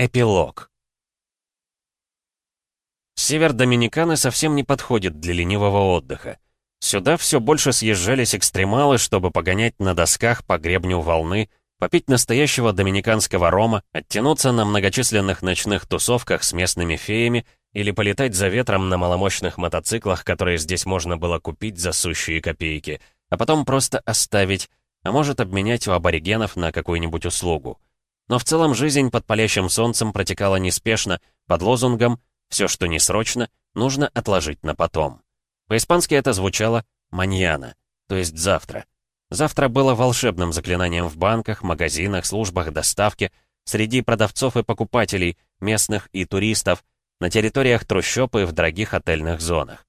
Эпилог. Север Доминиканы совсем не подходит для ленивого отдыха. Сюда все больше съезжались экстремалы, чтобы погонять на досках по гребню волны, попить настоящего доминиканского рома, оттянуться на многочисленных ночных тусовках с местными феями или полетать за ветром на маломощных мотоциклах, которые здесь можно было купить за сущие копейки, а потом просто оставить, а может обменять у аборигенов на какую-нибудь услугу. Но в целом жизнь под палящим солнцем протекала неспешно, под лозунгом «все, что не срочно, нужно отложить на потом». По-испански это звучало «маньяна», то есть «завтра». Завтра было волшебным заклинанием в банках, магазинах, службах доставки, среди продавцов и покупателей, местных и туристов, на территориях трущоб и в дорогих отельных зонах.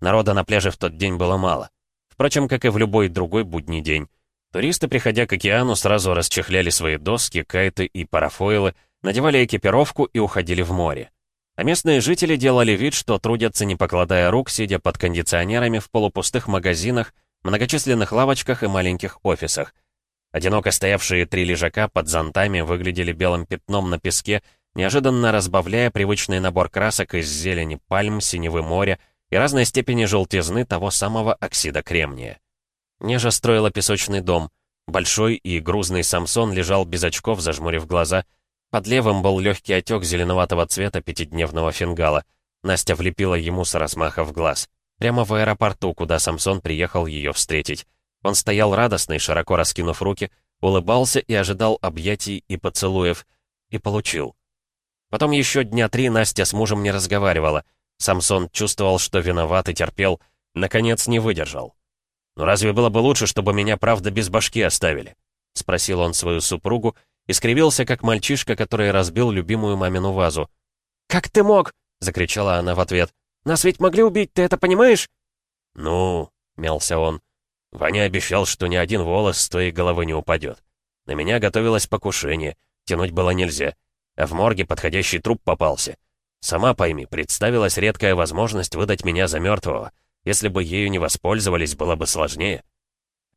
Народа на пляже в тот день было мало. Впрочем, как и в любой другой будний день. Туристы, приходя к океану, сразу расчехляли свои доски, кайты и парафойлы, надевали экипировку и уходили в море. А местные жители делали вид, что трудятся, не покладая рук, сидя под кондиционерами в полупустых магазинах, многочисленных лавочках и маленьких офисах. Одиноко стоявшие три лежака под зонтами выглядели белым пятном на песке, неожиданно разбавляя привычный набор красок из зелени пальм, синевы моря и разной степени желтизны того самого оксида кремния. Нежа строила песочный дом. Большой и грузный Самсон лежал без очков, зажмурив глаза. Под левым был легкий отек зеленоватого цвета пятидневного фингала. Настя влепила ему с размаха в глаз. Прямо в аэропорту, куда Самсон приехал ее встретить. Он стоял радостный, широко раскинув руки, улыбался и ожидал объятий и поцелуев. И получил. Потом еще дня три Настя с мужем не разговаривала. Самсон чувствовал, что виноват и терпел. Наконец не выдержал. «Но разве было бы лучше, чтобы меня, правда, без башки оставили?» — спросил он свою супругу и скривился, как мальчишка, который разбил любимую мамину вазу. «Как ты мог?» — закричала она в ответ. «Нас ведь могли убить, ты это понимаешь?» «Ну...» — мялся он. «Ваня обещал, что ни один волос с твоей головы не упадет. На меня готовилось покушение, тянуть было нельзя. А в морге подходящий труп попался. Сама пойми, представилась редкая возможность выдать меня за мертвого. Если бы ею не воспользовались, было бы сложнее».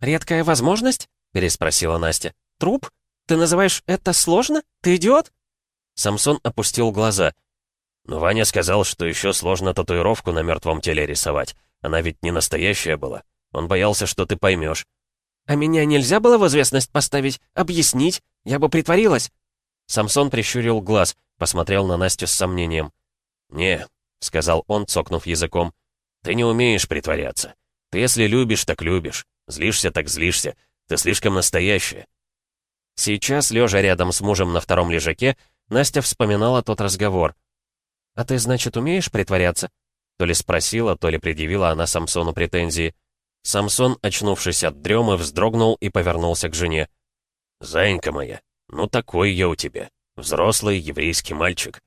«Редкая возможность?» — переспросила Настя. «Труп? Ты называешь это сложно? Ты идиот?» Самсон опустил глаза. «Но Ваня сказал, что еще сложно татуировку на мертвом теле рисовать. Она ведь не настоящая была. Он боялся, что ты поймешь. «А меня нельзя было в известность поставить? Объяснить? Я бы притворилась?» Самсон прищурил глаз, посмотрел на Настю с сомнением. «Не», — сказал он, цокнув языком, ты не умеешь притворяться. Ты если любишь, так любишь. Злишься, так злишься. Ты слишком настоящая. Сейчас, лежа рядом с мужем на втором лежаке, Настя вспоминала тот разговор. «А ты, значит, умеешь притворяться?» То ли спросила, то ли предъявила она Самсону претензии. Самсон, очнувшись от дремы, вздрогнул и повернулся к жене. «Заинька моя, ну такой я у тебя. Взрослый еврейский мальчик.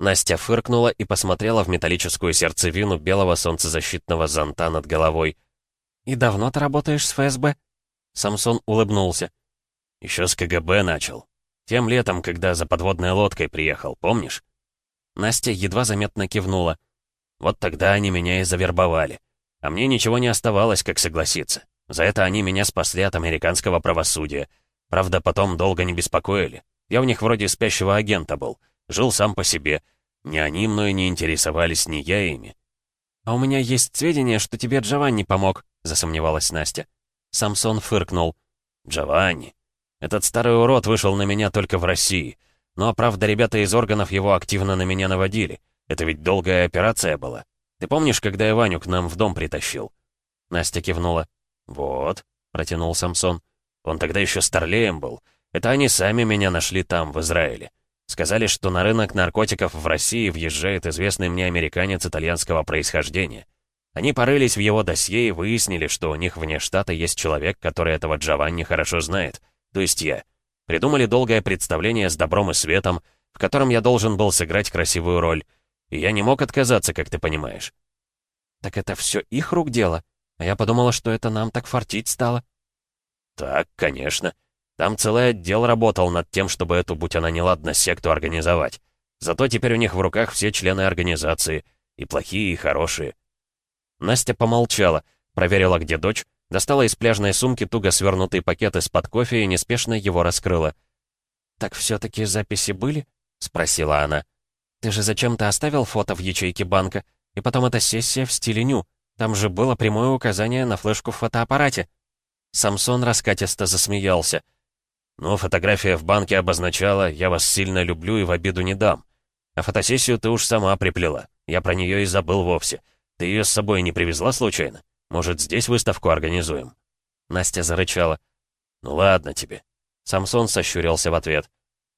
Настя фыркнула и посмотрела в металлическую сердцевину белого солнцезащитного зонта над головой. «И давно ты работаешь с ФСБ?» Самсон улыбнулся. «Еще с КГБ начал. Тем летом, когда за подводной лодкой приехал, помнишь?» Настя едва заметно кивнула. «Вот тогда они меня и завербовали. А мне ничего не оставалось, как согласиться. За это они меня спасли от американского правосудия. Правда, потом долго не беспокоили. Я у них вроде спящего агента был». Жил сам по себе. Ни они мной не интересовались, ни я ими. «А у меня есть сведения, что тебе Джованни помог», — засомневалась Настя. Самсон фыркнул. «Джованни? Этот старый урод вышел на меня только в России. Но, правда, ребята из органов его активно на меня наводили. Это ведь долгая операция была. Ты помнишь, когда я Ваню к нам в дом притащил?» Настя кивнула. «Вот», — протянул Самсон. «Он тогда еще старлеем был. Это они сами меня нашли там, в Израиле. Сказали, что на рынок наркотиков в России въезжает известный мне американец итальянского происхождения. Они порылись в его досье и выяснили, что у них вне штата есть человек, который этого Джованни хорошо знает. То есть я. Придумали долгое представление с добром и светом, в котором я должен был сыграть красивую роль. И я не мог отказаться, как ты понимаешь. Так это все их рук дело? А я подумала, что это нам так фартить стало. Так, конечно. Там целый отдел работал над тем, чтобы эту, будь она неладна, секту организовать. Зато теперь у них в руках все члены организации. И плохие, и хорошие. Настя помолчала, проверила, где дочь, достала из пляжной сумки туго свернутый пакет из-под кофе и неспешно его раскрыла. «Так все-таки записи были? спросила она. «Ты же зачем-то оставил фото в ячейке банка? И потом эта сессия в стиле ню. Там же было прямое указание на флешку в фотоаппарате». Самсон раскатисто засмеялся. «Ну, фотография в банке обозначала «я вас сильно люблю и в обиду не дам». А фотосессию ты уж сама приплела. Я про нее и забыл вовсе. Ты ее с собой не привезла случайно? Может, здесь выставку организуем?» Настя зарычала. «Ну ладно тебе». Самсон сощурился в ответ.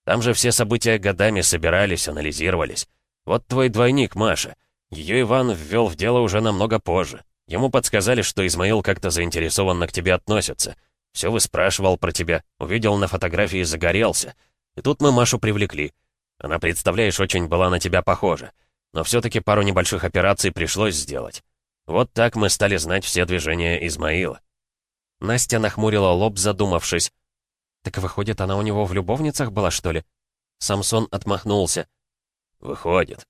«Там же все события годами собирались, анализировались. Вот твой двойник, Маша. Ее Иван ввел в дело уже намного позже. Ему подсказали, что Измаил как-то заинтересованно к тебе относится. Все выспрашивал про тебя, увидел на фотографии загорелся. И тут мы Машу привлекли. Она, представляешь, очень была на тебя похожа. Но все-таки пару небольших операций пришлось сделать. Вот так мы стали знать все движения Измаила. Настя нахмурила лоб, задумавшись. «Так выходит, она у него в любовницах была, что ли?» Самсон отмахнулся. «Выходит.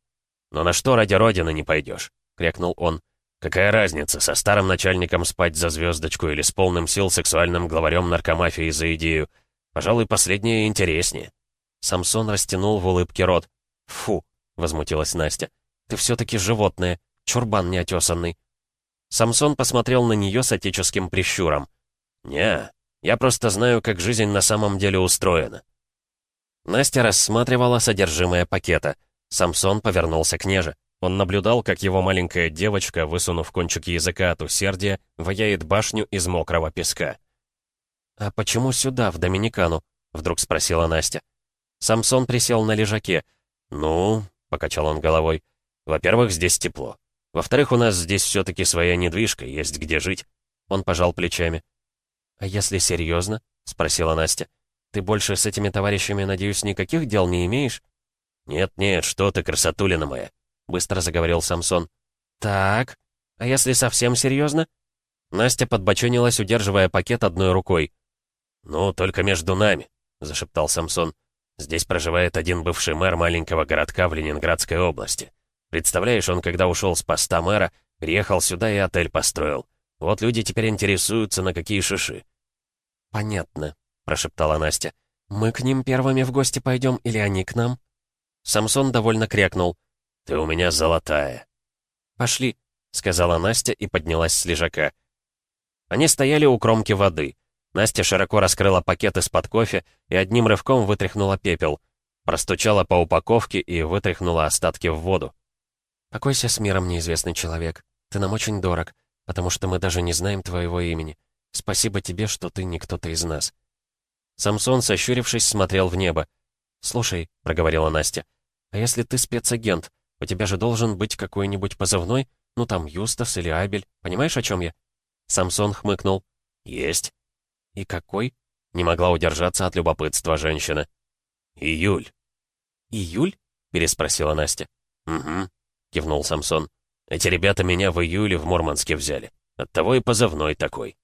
Но на что ради Родины не пойдешь?» — крякнул он. Какая разница, со старым начальником спать за звездочку или с полным сил сексуальным главарем наркомафии за идею? Пожалуй, последнее интереснее. Самсон растянул в улыбке рот. «Фу!» — возмутилась Настя. «Ты все-таки животное, чурбан неотесанный». Самсон посмотрел на нее с отеческим прищуром. «Не, я просто знаю, как жизнь на самом деле устроена». Настя рассматривала содержимое пакета. Самсон повернулся к Неже. Он наблюдал, как его маленькая девочка, высунув кончик языка от усердия, ваяет башню из мокрого песка. «А почему сюда, в Доминикану?» — вдруг спросила Настя. Самсон присел на лежаке. «Ну...» — покачал он головой. «Во-первых, здесь тепло. Во-вторых, у нас здесь все-таки своя недвижка, есть где жить». Он пожал плечами. «А если серьезно?» — спросила Настя. «Ты больше с этими товарищами, надеюсь, никаких дел не имеешь?» «Нет-нет, что ты, красотулина моя быстро заговорил Самсон. «Так, а если совсем серьезно?» Настя подбоченилась, удерживая пакет одной рукой. «Ну, только между нами», — зашептал Самсон. «Здесь проживает один бывший мэр маленького городка в Ленинградской области. Представляешь, он, когда ушел с поста мэра, приехал сюда и отель построил. Вот люди теперь интересуются, на какие шиши». «Понятно», — прошептала Настя. «Мы к ним первыми в гости пойдем или они к нам?» Самсон довольно крякнул. «Ты у меня золотая». «Пошли», — сказала Настя и поднялась с лежака. Они стояли у кромки воды. Настя широко раскрыла пакет из-под кофе и одним рывком вытряхнула пепел. Простучала по упаковке и вытряхнула остатки в воду. «Покойся с миром, неизвестный человек. Ты нам очень дорог, потому что мы даже не знаем твоего имени. Спасибо тебе, что ты не кто-то из нас». Самсон, сощурившись, смотрел в небо. «Слушай», — проговорила Настя, — «а если ты спецагент, у тебя же должен быть какой-нибудь позывной, ну там Юстас или Абель, понимаешь, о чем я?» Самсон хмыкнул. «Есть». «И какой?» Не могла удержаться от любопытства женщина. «Июль». «Июль?» переспросила Настя. «Угу», кивнул Самсон. «Эти ребята меня в июле в Мурманске взяли. Оттого и позывной такой».